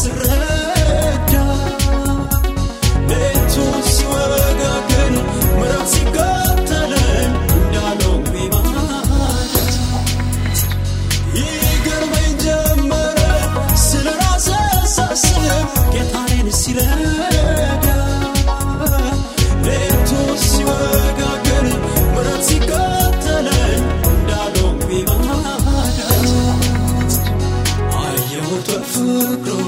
ስረዳ ሌቱ ሲወጋገን ምረት ሲጋተለን እንዳለው ማለት ይገርመኝ ጀመረ ስለ ራሴ ሳስብ ጌታኔን ሲረዳ ሌቱ ሲወጋገን ምረት ሲጋተለን እንዳለው ማለት አየሁት በፍቅሩ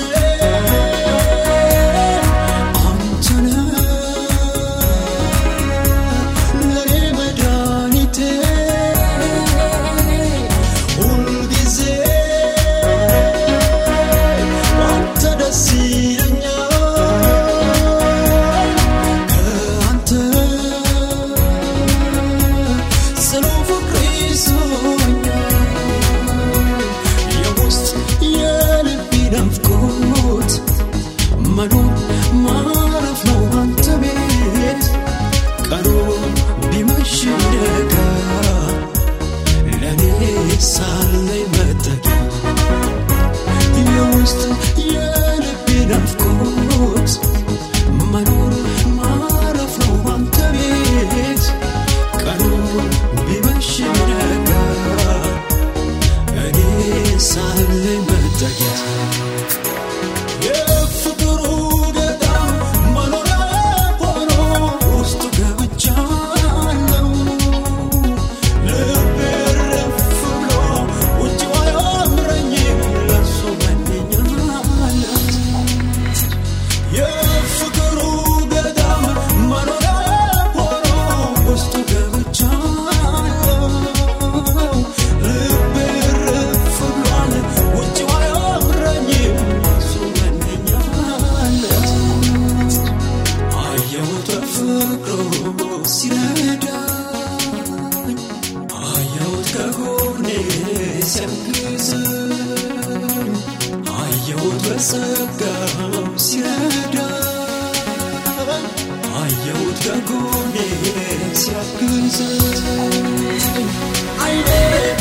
yeah. Yeah. ስጋው ሲረዳ አየሁት ከጎኔ ሲያግዘኝ አይኔ